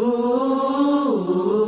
Ooh.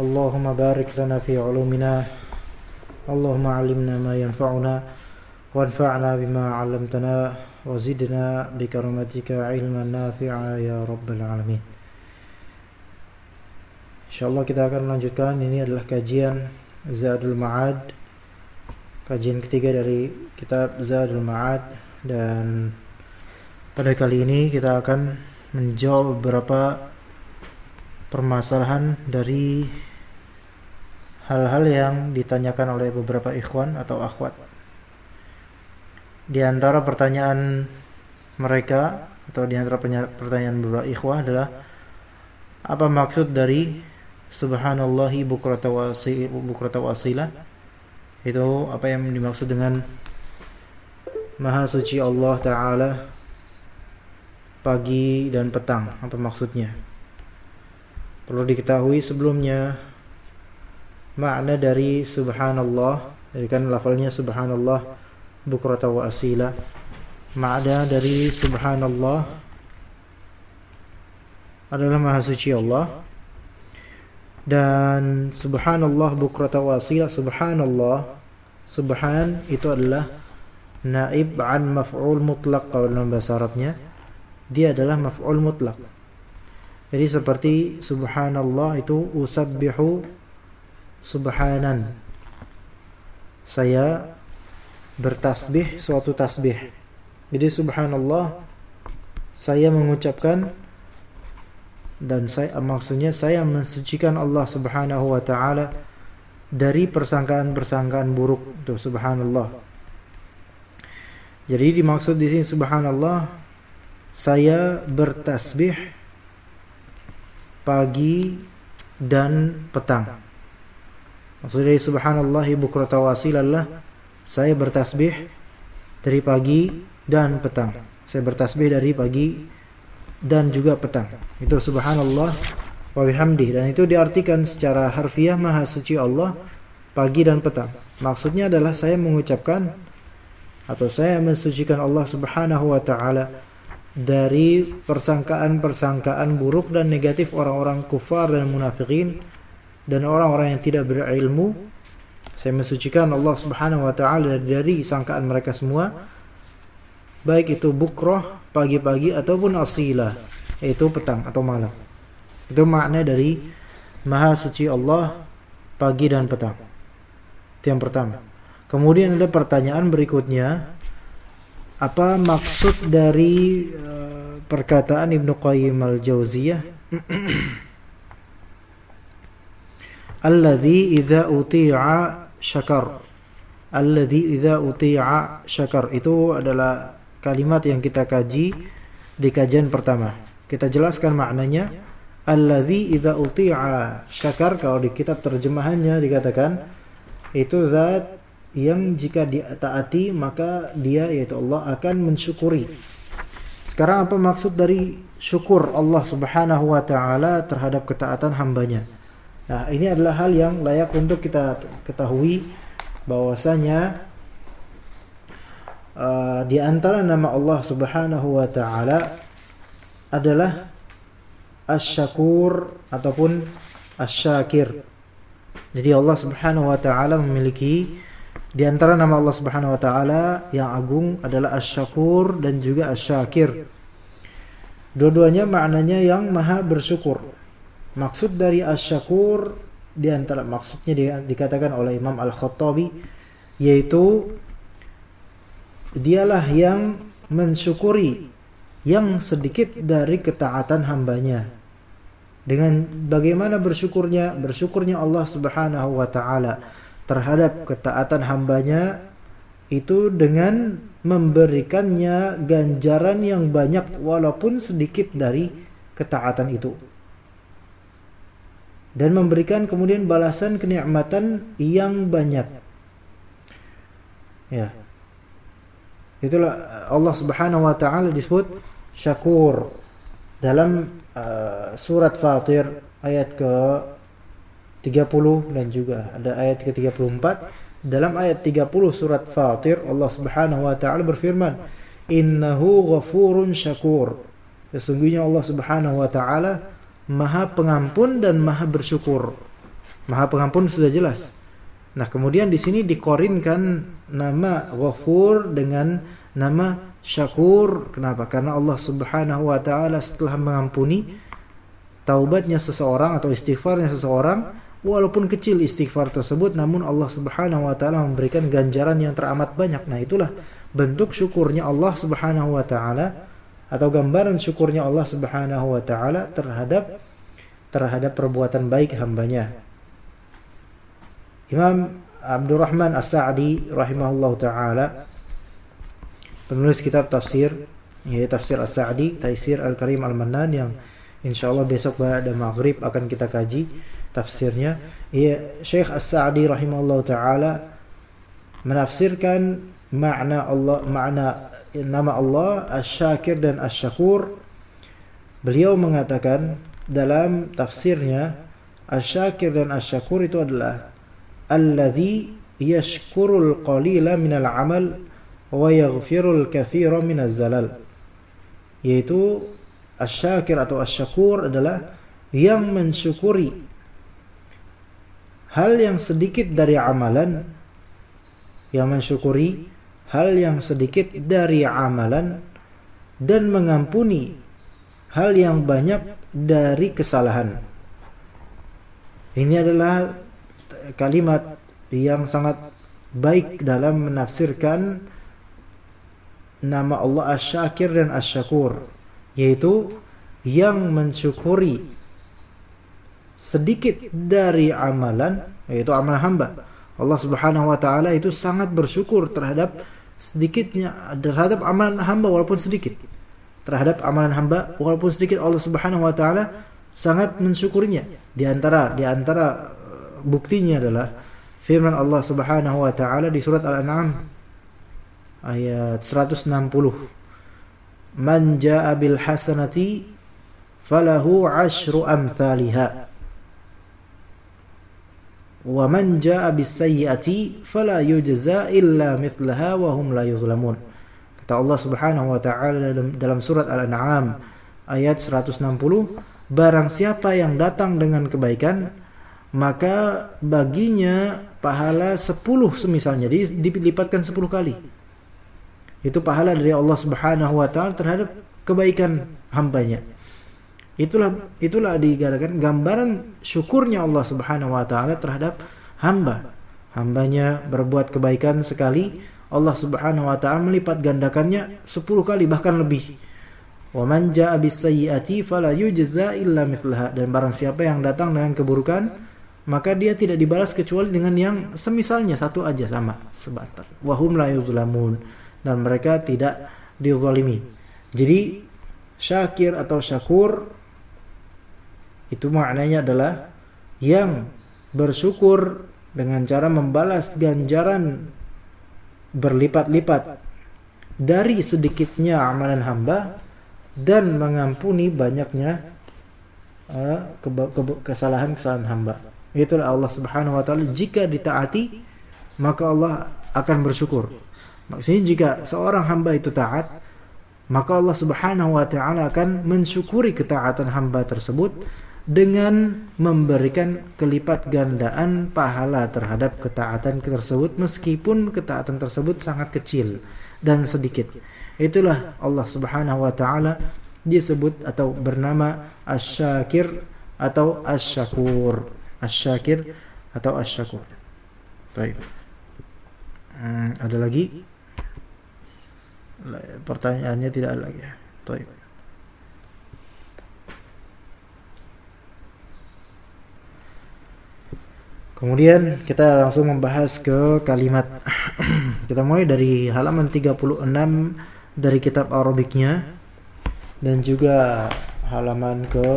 اللهم بارك لنا في علومنا اللهم علمنا ما ينفعنا وانفعنا بما علمتنا وزدنا بكرمتك علما نافعا يا رب العالمين Insyaallah kita akan melanjutkan ini adalah kajian Zadul Ma'ad kajian ketiga dari kitab Zadul Ma'ad dan pada kali ini kita akan menjawab beberapa permasalahan dari hal-hal yang ditanyakan oleh beberapa ikhwan atau akhwat. Di antara pertanyaan mereka atau di antara pertanyaan beberapa ikhwah adalah apa maksud dari subhanallahi bukrata bukrata wasila? Itu apa yang dimaksud dengan maha suci Allah taala pagi dan petang? Apa maksudnya perlu diketahui sebelumnya makna dari subhanallah jadi kan lafalnya subhanallah bukrata wa asila. Makna dari subhanallah adalah maha suci Allah. Dan subhanallah bukrata wa asila subhanallah subhan itu adalah naib an maf'ul mutlak kalau dalam bahasa Arabnya. Dia adalah maf'ul mutlak jadi seperti subhanallah itu usabbihu subhanan saya bertasbih suatu tasbih jadi subhanallah saya mengucapkan dan saya maksudnya saya mensucikan Allah Subhanahu wa taala dari persangkaan-persangkaan buruk itu subhanallah. Jadi dimaksud di sini subhanallah saya bertasbih pagi dan petang. Maksud dari subhanallah bukrata wasilallah saya bertasbih dari pagi dan petang. Saya bertasbih dari pagi dan juga petang. Itu subhanallah wa bihamdih dan itu diartikan secara harfiah maha suci Allah pagi dan petang. Maksudnya adalah saya mengucapkan atau saya mensucikan Allah Subhanahu wa taala dari persangkaan-persangkaan buruk dan negatif orang-orang kufar dan munafikin dan orang-orang yang tidak berilmu. Saya mensucikan Allah Subhanahu wa taala dari sangkaan mereka semua baik itu bukroh pagi-pagi ataupun asila yaitu petang atau malam. Itu makna dari maha suci Allah pagi dan petang. Itu yang pertama. Kemudian ada pertanyaan berikutnya apa maksud dari uh, perkataan Ibnu Qayyim al-Jauziyah? Alladhi idza uti'a syakar. Alladhi idza uti'a syakar. Itu adalah kalimat yang kita kaji di kajian pertama. Kita jelaskan maknanya. Alladhi idza uti'a syakar. Kalau di kitab terjemahannya dikatakan itu zat yang jika ditaati maka dia yaitu Allah akan mensyukuri sekarang apa maksud dari syukur Allah Subhanahu wa taala terhadap ketaatan hambanya Nah, ini adalah hal yang layak untuk kita ketahui bahwasanya uh, di antara nama Allah Subhanahu wa taala adalah Asy-Syakur ataupun Asy-Syakir. Jadi Allah Subhanahu wa taala memiliki di antara nama Allah Subhanahu wa taala yang agung adalah Asy-Syakur dan juga Asy-Syakir. Dua-duanya maknanya yang maha bersyukur. Maksud dari asyakur di antara maksudnya di, dikatakan oleh Imam Al-Khattabi yaitu dialah yang mensyukuri yang sedikit dari ketaatan hambanya dengan bagaimana bersyukurnya bersyukurnya Allah Subhanahu wa taala terhadap ketaatan hambanya itu dengan memberikannya ganjaran yang banyak walaupun sedikit dari ketaatan itu dan memberikan kemudian balasan kenikmatan yang banyak. Ya. Itulah Allah Subhanahu wa taala disebut syakur dalam uh, surat Fatir ayat ke 30 dan juga ada ayat ke 34 dalam ayat 30 surat Fatir Allah Subhanahu wa taala berfirman innahu ghafurun syakur sesungguhnya Allah Subhanahu wa taala Maha Pengampun dan Maha Bersyukur. Maha Pengampun sudah jelas. Nah, kemudian di sini dikorinkan nama Ghafur dengan nama Syakur. Kenapa? Karena Allah Subhanahu wa taala setelah mengampuni taubatnya seseorang atau istighfarnya seseorang, walaupun kecil istighfar tersebut, namun Allah Subhanahu wa taala memberikan ganjaran yang teramat banyak. Nah, itulah bentuk syukurnya Allah Subhanahu wa taala atau gambaran syukurnya Allah Subhanahu wa taala terhadap terhadap perbuatan baik hambanya. Imam Abdurrahman As-Sa'di rahimahullah taala penulis kitab tafsir yaitu tafsir As-Sa'di Taisir Al-Karim Al-Mannan yang insyaallah besok pada maghrib akan kita kaji tafsirnya. Ya, Syekh As-Sa'di rahimahullah taala menafsirkan makna Allah makna nama Allah Asy-Syakir dan Asy-Syakur beliau mengatakan dalam tafsirnya Asy-Syakir dan Asy-Syakur itu adalah alladzi yashkurul qalila minal amal wa yaghfirul katsira minaz zalal yaitu Asy-Syakir atau Asy-Syakur adalah yang mensyukuri hal yang sedikit dari amalan yang mensyukuri hal yang sedikit dari amalan dan mengampuni hal yang banyak dari kesalahan. Ini adalah kalimat yang sangat baik dalam menafsirkan nama Allah Asy-Syakir dan Asy-Syakur, yaitu yang mensyukuri sedikit dari amalan, yaitu amalan hamba. Allah Subhanahu wa taala itu sangat bersyukur terhadap sedikitnya terhadap amalan hamba walaupun sedikit. Terhadap amalan hamba walaupun sedikit Allah Subhanahu wa taala sangat mensyukurinya. Di antara di antara uh, buktinya adalah firman Allah Subhanahu wa taala di surat Al-An'am ayat 160 Man jaa bil hasanati falahu ashru amthaliha wa man jaa bis-sayyi'ati fala yujza illa mithlaha wa hum. Kata Allah Subhanahu wa taala dalam, dalam surat Al-An'am ayat 160, barang siapa yang datang dengan kebaikan maka baginya pahala 10 semisalnya dilipatkan 10 kali. Itu pahala dari Allah Subhanahu wa taala terhadap kebaikan hambanya. Itulah itulah digarakan gambaran syukurnya Allah Subhanahu wa taala terhadap hamba. Hambanya berbuat kebaikan sekali, Allah Subhanahu wa taala melipat gandakannya 10 kali bahkan lebih. Wa man jaa bis-sayyi'ati fala yujza illa mithlaha. Dan barang siapa yang datang dengan keburukan, maka dia tidak dibalas kecuali dengan yang semisalnya satu aja sama sebatar. Wa hum la yuzlamun. Dan mereka tidak dizalimi. Jadi syakir atau syakur itu maknanya adalah yang bersyukur dengan cara membalas ganjaran berlipat-lipat dari sedikitnya amalan hamba dan mengampuni banyaknya uh, kesalahan-kesalahan hamba. Itulah Allah Subhanahu wa taala jika ditaati maka Allah akan bersyukur. Maksudnya jika seorang hamba itu taat maka Allah Subhanahu wa taala akan mensyukuri ketaatan hamba tersebut dengan memberikan kelipat gandaan pahala terhadap ketaatan tersebut meskipun ketaatan tersebut sangat kecil dan sedikit. Itulah Allah Subhanahu wa taala disebut atau bernama Asy-Syakir atau Asy-Syakur. asyakir atau asyakur. Baik. Hmm, ada lagi? Pertanyaannya tidak ada lagi. Baik. Kemudian kita langsung membahas ke kalimat. Kita mulai dari halaman 36 dari kitab Arabiknya dan juga halaman ke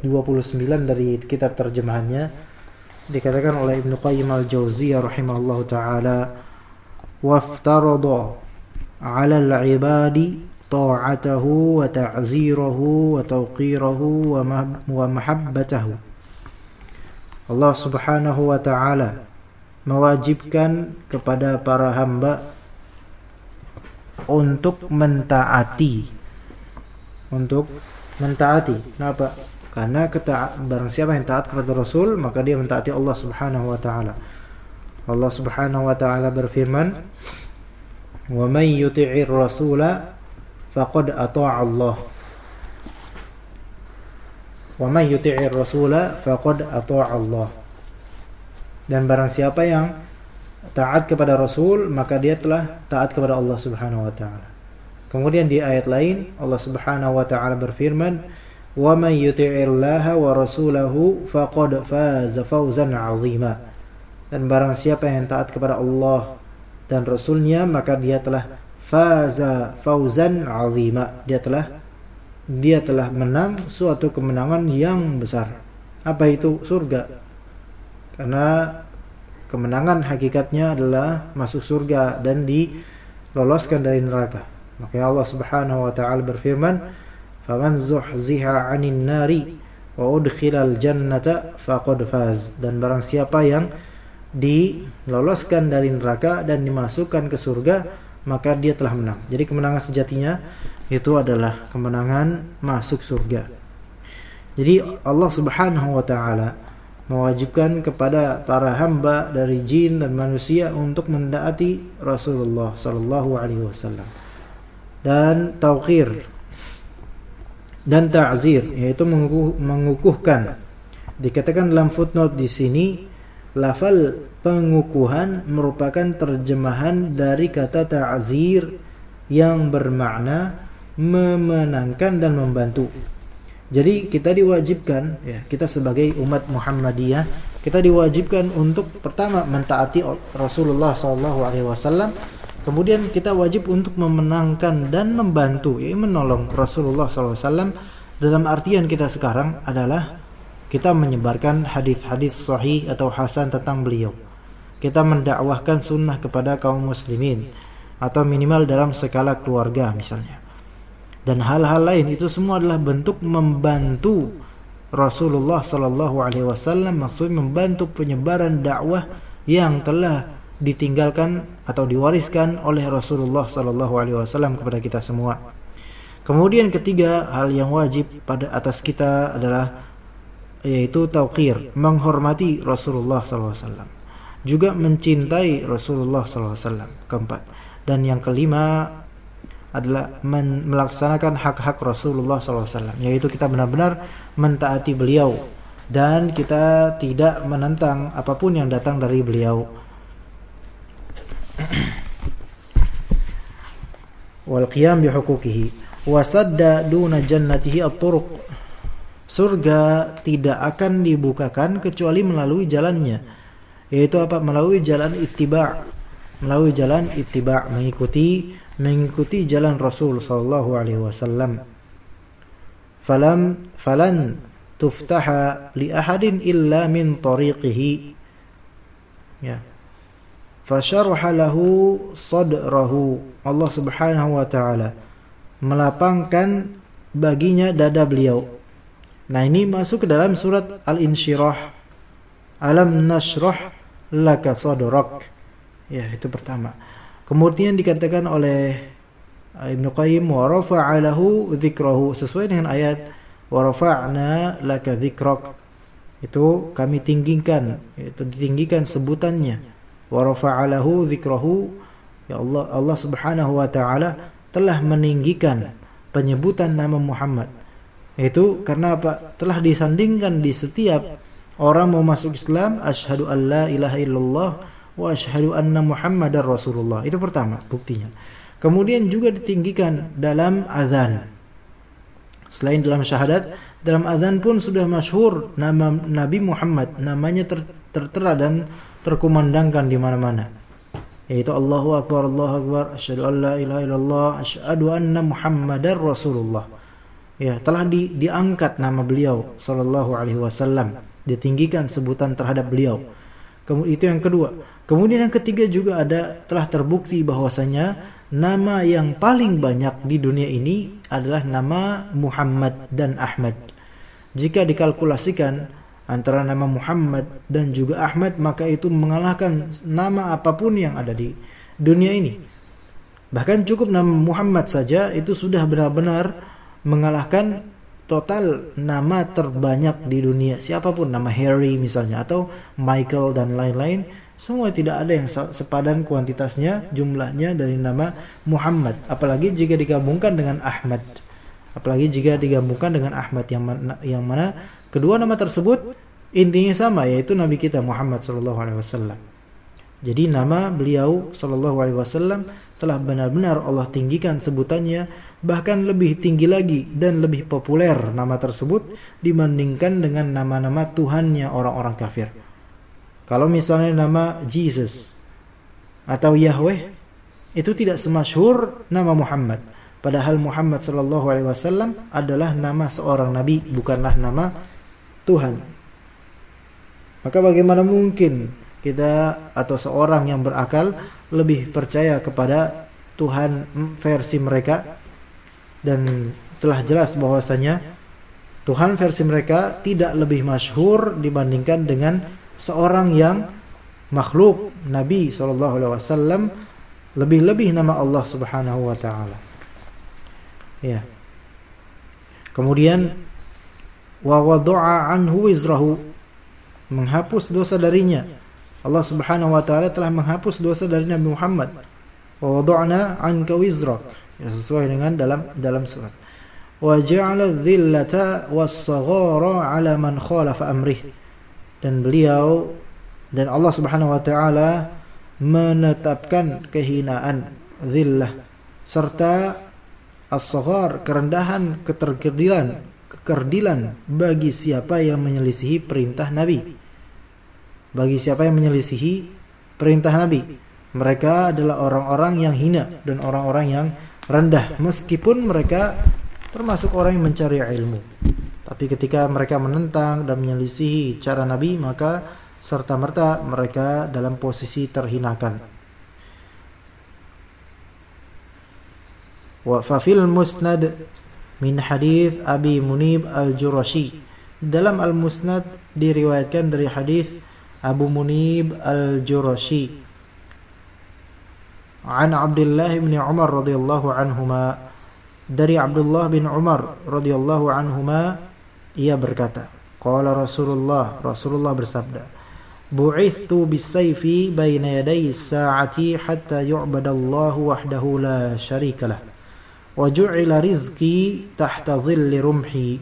29 dari kitab terjemahannya. Dikatakan oleh Ibnu Qayyim al-Jauziyah rahimahullahu taala waftarada 'ala al-'ibadi ta'atahu wa ta'zirahu wa tawqirahu wa mahabbatahu Allah Subhanahu wa taala mewajibkan kepada para hamba untuk mentaati untuk mentaati. Kenapa? Karena keta barang siapa yang taat kepada Rasul, maka dia mentaati Allah Subhanahu wa taala. Allah Subhanahu wa taala berfirman, "Wa may yuti'ir rasula faqad ata'a Allah." Wa may yuti'ir rasula faqad. Dan barang siapa yang taat kepada Rasul, maka dia telah taat kepada Allah Subhanahu wa taala. Kemudian di ayat lain Allah Subhanahu wa taala berfirman, "Wa may yuti'illaha wa rasulahu faqad faza fawzan 'azima." Dan barang siapa yang taat kepada Allah dan Rasulnya, maka dia telah faza fawzan 'azima. Dia telah dia telah menang suatu kemenangan yang besar. Apa itu surga? Karena kemenangan hakikatnya adalah masuk surga dan diloloskan dari neraka. Maka Allah Subhanahu wa taala berfirman, "Faman zuhziha 'anil nari wa udkhilal jannata faqad faz." Dan barang siapa yang diloloskan dari neraka dan dimasukkan ke surga, maka dia telah menang. Jadi kemenangan sejatinya itu adalah kemenangan masuk surga. Jadi Allah Subhanahu wa taala mewajibkan kepada para hamba dari jin dan manusia untuk mendaati Rasulullah sallallahu alaihi wasallam. Dan tauqir dan ta'zir yaitu mengukuh, mengukuhkan. Dikatakan dalam footnote di sini lafal pengukuhan merupakan terjemahan dari kata ta'zir yang bermakna memenangkan dan membantu. Jadi kita diwajibkan ya, kita sebagai umat Muhammadiyah, kita diwajibkan untuk pertama mentaati Rasulullah SAW, kemudian kita wajib untuk memenangkan dan membantu, ya menolong Rasulullah SAW. Dalam artian kita sekarang adalah kita menyebarkan hadis-hadis sahih atau hasan tentang beliau. Kita mendakwahkan sunnah kepada kaum muslimin atau minimal dalam skala keluarga misalnya dan hal-hal lain itu semua adalah bentuk membantu Rasulullah sallallahu alaihi wasallam maksudnya membantu penyebaran dakwah yang telah ditinggalkan atau diwariskan oleh Rasulullah sallallahu alaihi wasallam kepada kita semua. Kemudian ketiga hal yang wajib pada atas kita adalah yaitu tauqir, menghormati Rasulullah wasallam. Juga mencintai Rasulullah wasallam. Keempat. Dan yang kelima adalah melaksanakan hak-hak Rasulullah SAW yaitu kita benar-benar mentaati beliau dan kita tidak menentang apa pun yang datang dari beliau wal qiyam wa sadda duna jannatihi at-turuq surga tidak akan dibukakan kecuali melalui jalannya yaitu apa melalui jalan ittiba melalui jalan ittiba mengikuti mengikuti jalan Rasul sallallahu alaihi wasallam. Falam falan tuftaha li ahadin illa min tariqihi. Ya. Fasyarha lahu sadrahu. Allah Subhanahu wa taala melapangkan baginya dada beliau. Nah, ini masuk ke dalam surat Al-Insyirah. Alam nashrah laka sadrak. Ya, itu pertama. Kemudian dikatakan oleh Ibnu Qayyim wa rafa'alahu dzikrahu sesuai dengan ayat wa rafa'na laka dzikrak. Itu kami tinggikan, itu ditinggikan sebutannya. Wa rafa'alahu dzikrahu ya Allah Allah Subhanahu wa taala telah meninggikan penyebutan nama Muhammad. Itu karena apa? Telah disandingkan di setiap Orang mau masuk Islam, asyhadu an la ilaha illallah wa asyhadu anna muhammadar rasulullah. Itu pertama buktinya. Kemudian juga ditinggikan dalam azan. Selain dalam syahadat, dalam azan pun sudah masyhur nama Nabi Muhammad, namanya ter tertera dan terkumandangkan di mana-mana. Yaitu Allahu Akbar, Allahu Akbar, asyhadu an la ilaha illallah, asyhadu anna muhammadar rasulullah. Ya, telah di, diangkat nama beliau sallallahu alaihi wasallam ditinggikan sebutan terhadap beliau. Kemudian itu yang kedua. Kemudian yang ketiga juga ada telah terbukti bahwasanya nama yang paling banyak di dunia ini adalah nama Muhammad dan Ahmad. Jika dikalkulasikan antara nama Muhammad dan juga Ahmad maka itu mengalahkan nama apa pun yang ada di dunia ini. Bahkan cukup nama Muhammad saja itu sudah benar-benar mengalahkan total nama terbanyak di dunia. Siapa pun nama Harry misalnya atau Michael dan lain-lain semua tidak ada yang sepadan kuantitasnya jumlahnya dari nama Muhammad. Apalagi jika digabungkan dengan Ahmad. Apalagi jika digabungkan dengan Ahmad yang mana, yang mana kedua nama tersebut intinya sama yaitu Nabi kita Muhammad sallallahu alaihi wasallam jadi nama beliau sallallahu alaihi wasallam telah benar-benar Allah tinggikan sebutannya bahkan lebih tinggi lagi dan lebih populer nama tersebut dibandingkan dengan nama-nama Tuhannya orang-orang kafir. Kalau misalnya nama Jesus atau Yahweh itu tidak semasyhur nama Muhammad. Padahal Muhammad sallallahu alaihi wasallam adalah nama seorang nabi, bukanlah nama Tuhan. Maka bagaimana mungkin kita atau seorang yang berakal lebih percaya kepada Tuhan versi mereka dan telah jelas bahwasanya Tuhan versi mereka tidak lebih masyhur dibandingkan dengan seorang yang makhluk Nabi sallallahu alaihi wasallam lebih-lebih nama Allah Subhanahu wa taala. Ya. Kemudian wa wada'a anhu wizrahu menghapus dosa darinya Allah Subhanahu wa taala telah menghapus dosa dari Nabi Muhammad. Wa wada'na 'anka wizrak. Ya, sesuai dengan dalam dalam surat. Wa ja'ala dhillata was-saghara 'ala man khalafa amrih. Dan beliau dan Allah Subhanahu wa taala menetapkan kehinaan zillah serta as-saghar kerendahan keterkedilan kekerdilan bagi siapa yang menyelisihi perintah Nabi bagi siapa yang menyelisihi perintah Nabi. Mereka adalah orang-orang yang hina dan orang-orang yang rendah meskipun mereka termasuk orang yang mencari ilmu. Tapi ketika mereka menentang dan menyelisihi cara Nabi, maka serta merta mereka dalam posisi terhinakan. Wa fafil musnad min hadis Abi Munib al-Jurashi. Dalam al-Musnad diriwayatkan dari hadis Abu Munib Al-Jurashi. An Abdullah bin Umar radhiyallahu anhuma. Dari Abdullah bin Umar radhiyallahu anhuma ia berkata qala Rasulullah Rasulullah bersabda bu'ithtu bis-sayfi baina yaday as-sa'ati hatta yu'badallahu wahdahu la syarika lah. Wa ju'ila rizqi tahta dhilli rumhi.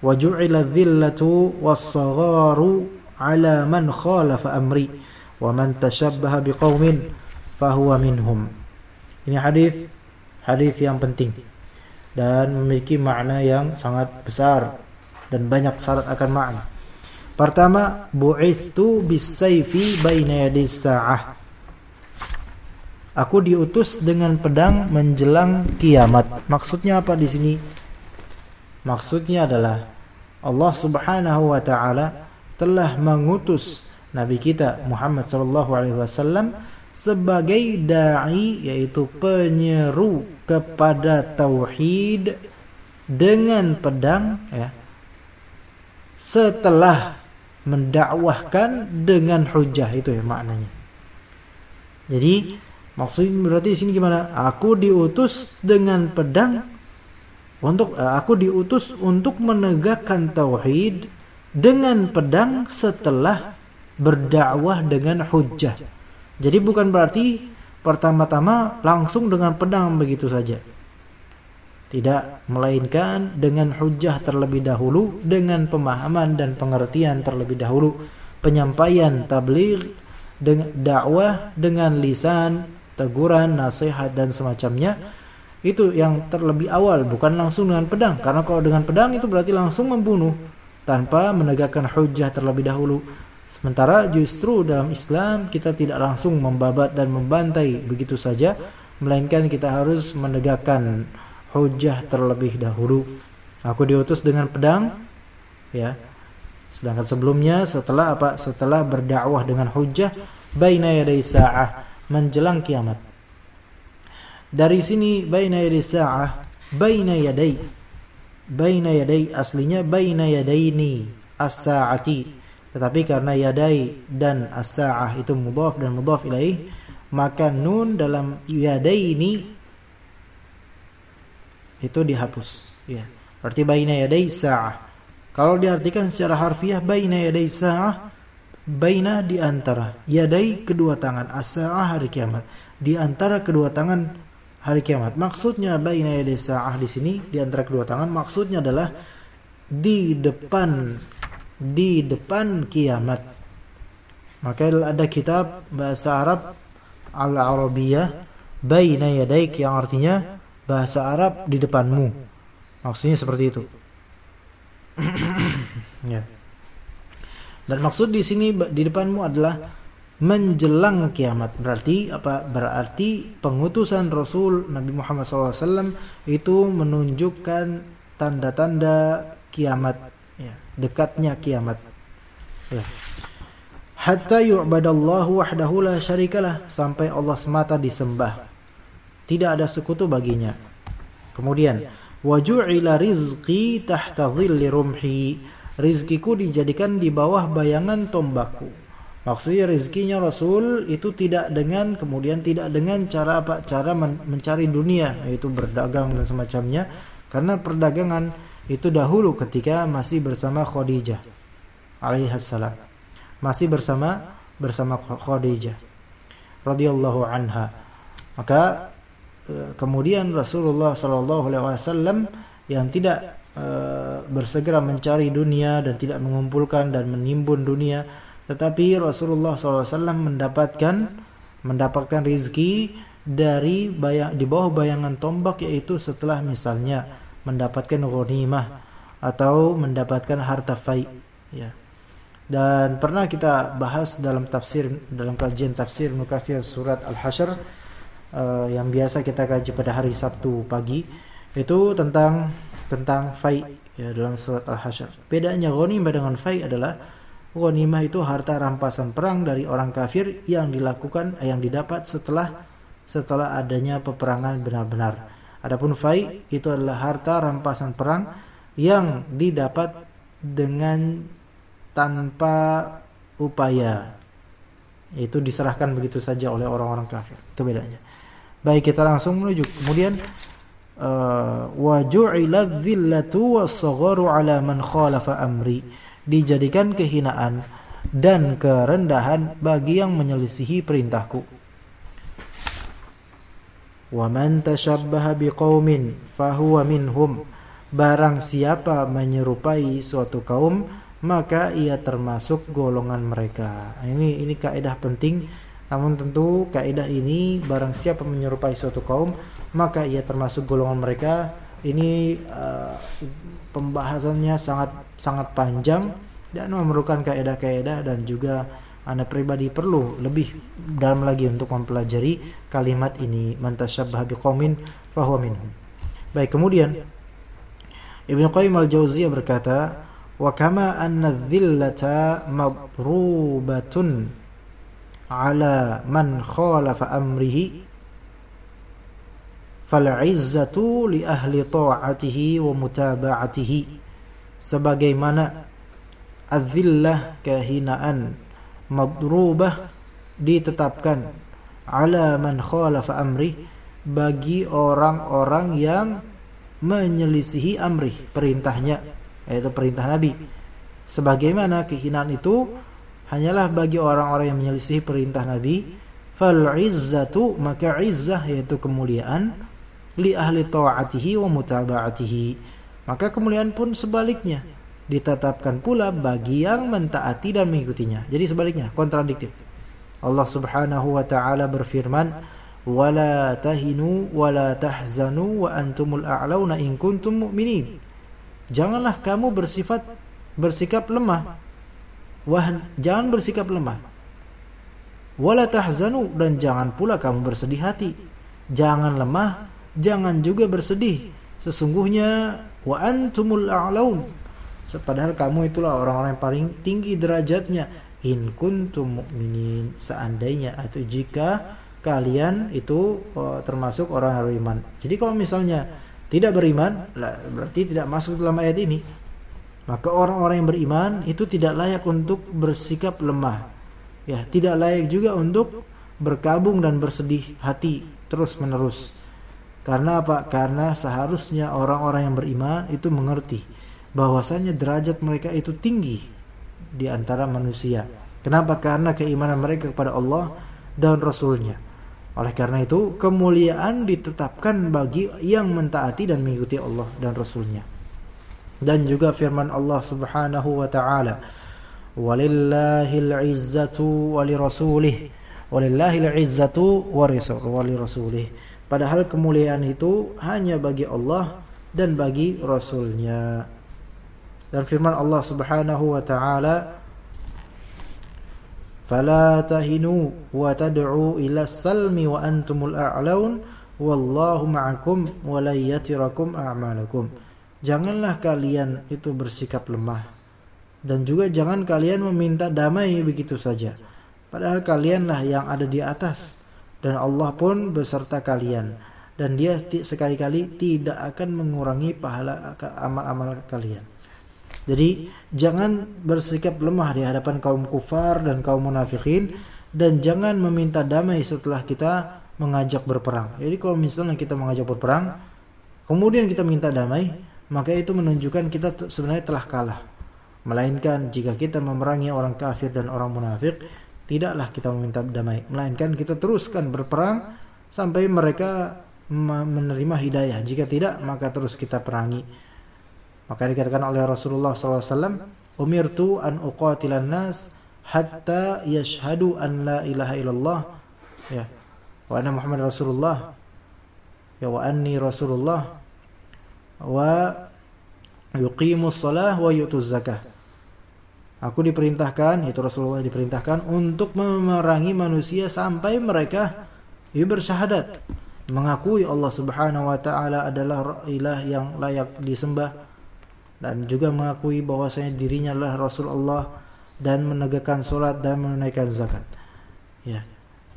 Wa ju'ila dhillatu was-sagharu ala man khalafa amri wa man tashabbaha biqaumin fahuwa minhum. Ini hadis hadis yang penting dan memiliki makna yang sangat besar dan banyak syarat akan makna. Pertama, bu'istu bisayfi baina yadis sa'ah. Aku diutus dengan pedang menjelang kiamat. Maksudnya apa di sini? Maksudnya adalah Allah Subhanahu wa taala telah mengutus Nabi kita Muhammad sallallahu alaihi wasallam sebagai dai yaitu penyeru kepada tauhid dengan pedang ya setelah mendakwahkan dengan hujah itu ya maknanya. Jadi maksudnya berarti di sini gimana? Aku diutus dengan pedang untuk eh, aku diutus untuk menegakkan tauhid dengan pedang setelah berdakwah dengan hujjah. Jadi bukan berarti pertama-tama langsung dengan pedang begitu saja. Tidak, melainkan dengan hujah terlebih dahulu, dengan pemahaman dan pengertian terlebih dahulu, penyampaian tabligh dengan dakwah dengan lisan, teguran, nasihat dan semacamnya itu yang terlebih awal bukan langsung dengan pedang karena kalau dengan pedang itu berarti langsung membunuh tanpa menegakkan hujah terlebih dahulu. Sementara justru dalam Islam kita tidak langsung membabat dan membantai begitu saja melainkan kita harus menegakkan hujah terlebih dahulu. Aku diutus dengan pedang ya. Sedangkan sebelumnya setelah apa? Setelah berdakwah dengan hujah baina yaday sa'ah menjelang kiamat. Dari sini baina yaday sa'ah, baina yaday. Baina yaday aslinya baina yadaini as-sa'ati. Tetapi karena yadai dan as-sa'ah itu mudhaf dan mudhaf ilaih, maka nun dalam yadaini itu dihapus, ya. Berarti baina yaday sa'ah. Kalau diartikan secara harfiah baina yaday sa'ah, baina di antara yadai kedua tangan as-sa'ah hari kiamat. Di antara kedua tangan hari kiamat. Maksudnya baina yaday sa'ah di sini di antara kedua tangan maksudnya adalah di depan di depan kiamat. Maka ada kitab bahasa Arab al-Arabiyah baina yadaik yang artinya bahasa Arab di depanmu. Maksudnya seperti itu. ya. Dan maksud di sini di depanmu adalah menjelang kiamat. Berarti apa? Berarti pengutusan Rasul Nabi Muhammad SAW itu menunjukkan tanda-tanda kiamat ya, dekatnya kiamat. Ya. hatta yu'badallahu wahdahu la syarikalah sampai Allah semata disembah. Tidak ada sekutu baginya. Kemudian waju'ila rizqi tahta dhilli rumhi. Rizkiku dijadikan di bawah bayangan tombakku Maksudnya rezekinya Rasul itu tidak dengan kemudian tidak dengan cara apa? Cara men mencari dunia yaitu berdagang dan semacamnya. Karena perdagangan itu dahulu ketika masih bersama Khadijah alaihissalam. Masih bersama bersama Khadijah radhiyallahu anha. Maka e, kemudian Rasulullah sallallahu alaihi wasallam yang tidak e, bersegera mencari dunia dan tidak mengumpulkan dan menimbun dunia tetapi Rasulullah SAW mendapatkan mendapatkan rizki dari bayang, di bawah bayangan tombak yaitu setelah misalnya mendapatkan ghanimah atau mendapatkan harta fai ya. Dan pernah kita bahas dalam tafsir dalam kajian tafsir Nukafir surat Al-Hasyr uh, yang biasa kita kaji pada hari Sabtu pagi itu tentang tentang fai ya dalam surat Al-Hasyr. Bedanya ghanimah dengan fai adalah Ghanimah itu harta rampasan perang dari orang kafir yang dilakukan yang didapat setelah setelah adanya peperangan benar-benar. Adapun fai itu adalah harta rampasan perang yang didapat dengan tanpa upaya. Itu diserahkan begitu saja oleh orang-orang kafir. Itu bedanya. Baik, kita langsung menuju. Kemudian uh, wa ju'ila dhillatu was-sagharu 'ala man khalafa amri dijadikan kehinaan dan kerendahan bagi yang menyelisihi perintahku. Wa man tashabbaha biqaumin fahuwa minhum. Barang siapa menyerupai suatu kaum, maka ia termasuk golongan mereka. Ini ini kaidah penting. Namun tentu kaidah ini barang siapa menyerupai suatu kaum, maka ia termasuk golongan mereka. Ini uh, pembahasannya sangat sangat panjang dan memerlukan kaidah-kaidah dan juga anda pribadi perlu lebih dalam lagi untuk mempelajari kalimat ini mantasyabbah biqaumin fahuwa minhum. Baik, kemudian Ibnu Qayyim al-Jauziyah berkata, "Wa kama anna dhillata madrubatun ala man khalafa amrihi fal li ahli ta'atihi wa mutaba'atihi." Sebagaimana adzillah kehinaan madrubah ditetapkan ala man khalafa amri bagi orang-orang yang menyelisihi amri perintahnya yaitu perintah Nabi sebagaimana kehinaan itu hanyalah bagi orang-orang yang menyelisihi perintah Nabi fal izzatu maka izzah yaitu kemuliaan li ahli ta'atihi wa mutaba'atihi. Maka kemuliaan pun sebaliknya ditetapkan pula bagi yang mentaati dan mengikutinya. Jadi sebaliknya, kontradiktif. Allah Subhanahu wa taala berfirman, "Wala tahinu wala tahzanu wa antumul a'launa in kuntum mu'minin." Janganlah kamu bersifat bersikap lemah. Wah, jangan bersikap lemah. Wala tahzanu dan jangan pula kamu bersedih hati. Jangan lemah, jangan juga bersedih. Sesungguhnya wa antumul a'laun Padahal kamu itulah orang-orang yang paling tinggi derajatnya. In kuntum mu'minin. Seandainya atau jika kalian itu oh, termasuk orang yang beriman. Jadi kalau misalnya tidak beriman, berarti tidak masuk dalam ayat ini. Maka orang-orang yang beriman itu tidak layak untuk bersikap lemah. Ya, tidak layak juga untuk berkabung dan bersedih hati terus menerus. Karena apa? Karena seharusnya orang-orang yang beriman itu mengerti bahwasanya derajat mereka itu tinggi di antara manusia. Kenapa? Karena keimanan mereka kepada Allah dan Rasulnya. Oleh karena itu, kemuliaan ditetapkan bagi yang mentaati dan mengikuti Allah dan Rasulnya. Dan juga firman Allah subhanahu wa ta'ala, Walillahil izzatu walirasulih. Walillahil izzatu walirasulih. Padahal kemuliaan itu hanya bagi Allah dan bagi Rasulnya. Dan firman Allah Subhanahu wa taala fala tahinu wa tad'u ila salmi wa antumul a'laun wallahu ma'akum wa la yatirakum a'malakum. Janganlah kalian itu bersikap lemah dan juga jangan kalian meminta damai begitu saja. Padahal kalianlah yang ada di atas dan Allah pun beserta kalian dan dia sekali-kali tidak akan mengurangi pahala amal-amal kalian jadi jangan bersikap lemah di hadapan kaum kufar dan kaum munafikin dan jangan meminta damai setelah kita mengajak berperang. Jadi kalau misalnya kita mengajak berperang, kemudian kita minta damai, maka itu menunjukkan kita sebenarnya telah kalah. Melainkan jika kita memerangi orang kafir dan orang munafik, tidaklah kita meminta damai, melainkan kita teruskan berperang sampai mereka menerima hidayah. Jika tidak, maka terus kita perangi. Maka dikatakan oleh Rasulullah SAW, Umirtu an uqatilan nas hatta yashhadu an la ilaha illallah. Ya. Wa anna Muhammad Rasulullah. Ya wa anni Rasulullah. Wa yuqimu shalah wa yutu zakah Aku diperintahkan, itu Rasulullah diperintahkan untuk memerangi manusia sampai mereka ya, bersyahadat, mengakui Allah Subhanahu wa taala adalah ilah yang layak disembah dan juga mengakui bahwasanya dirinya adalah Rasulullah dan menegakkan solat dan menunaikan zakat. Ya.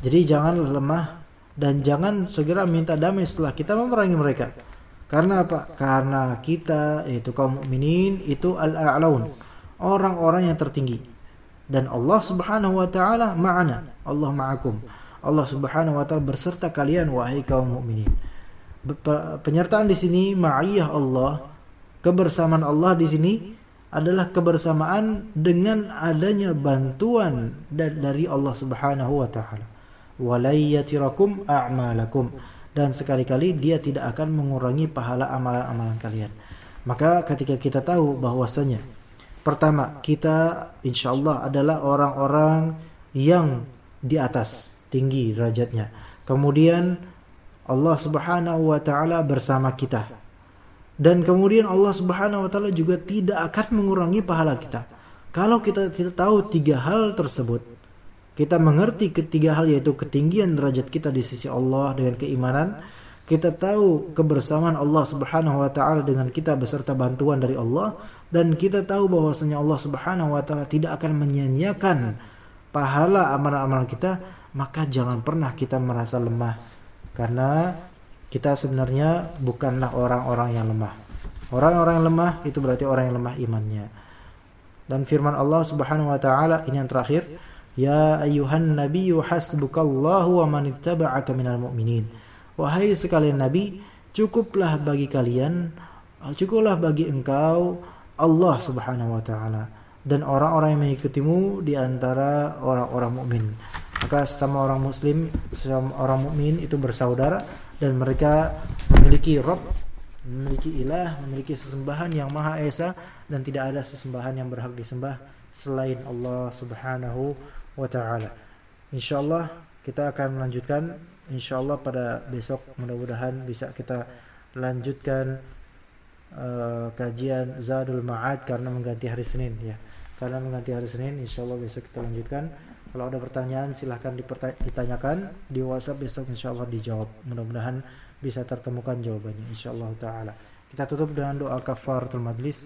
Jadi jangan lemah dan jangan segera minta damai setelah kita memerangi mereka. Karena apa? Karena kita yaitu kaum mukminin itu al-a'laun, orang-orang yang tertinggi. Dan Allah Subhanahu wa taala ma'ana, Allah ma'akum. Allah Subhanahu wa taala berserta kalian wahai kaum mukminin. Penyertaan di sini ma'iyah Allah kebersamaan Allah di sini adalah kebersamaan dengan adanya bantuan dari Allah Subhanahu wa taala. Walayyatirakum a'malakum dan sekali-kali dia tidak akan mengurangi pahala amalan-amalan kalian. Maka ketika kita tahu bahwasanya pertama kita insyaallah adalah orang-orang yang di atas tinggi derajatnya. Kemudian Allah Subhanahu wa taala bersama kita dan kemudian Allah Subhanahu wa taala juga tidak akan mengurangi pahala kita. Kalau kita tidak tahu tiga hal tersebut, kita mengerti ketiga hal yaitu ketinggian derajat kita di sisi Allah dengan keimanan, kita tahu kebersamaan Allah Subhanahu wa taala dengan kita beserta bantuan dari Allah dan kita tahu bahwasanya Allah Subhanahu wa taala tidak akan menyia-nyiakan pahala amalan-amalan kita, maka jangan pernah kita merasa lemah karena kita sebenarnya bukanlah orang-orang yang lemah. Orang-orang yang lemah itu berarti orang yang lemah imannya. Dan firman Allah Subhanahu wa taala ini yang terakhir, ya ayuhan nabiyyu hasbukallahu wa man ittaba'aka minal mu'minin. Wahai sekalian nabi, cukuplah bagi kalian, cukuplah bagi engkau Allah Subhanahu wa taala dan orang-orang yang mengikutimu di antara orang-orang mukmin. maka sama orang muslim sama orang mukmin itu bersaudara dan mereka memiliki Rob memiliki ilah memiliki sesembahan yang maha esa dan tidak ada sesembahan yang berhak disembah selain Allah subhanahu wa ta'ala insyaallah kita akan melanjutkan insyaallah pada besok mudah-mudahan bisa kita lanjutkan uh, kajian Zadul Ma'ad karena mengganti hari Senin ya karena mengganti hari Senin insyaallah besok kita lanjutkan kalau ada pertanyaan silahkan ditanyakan di WhatsApp besok insya Allah dijawab. Mudah-mudahan bisa tertemukan jawabannya insya Allah taala. Kita tutup dengan doa kafaratul majlis.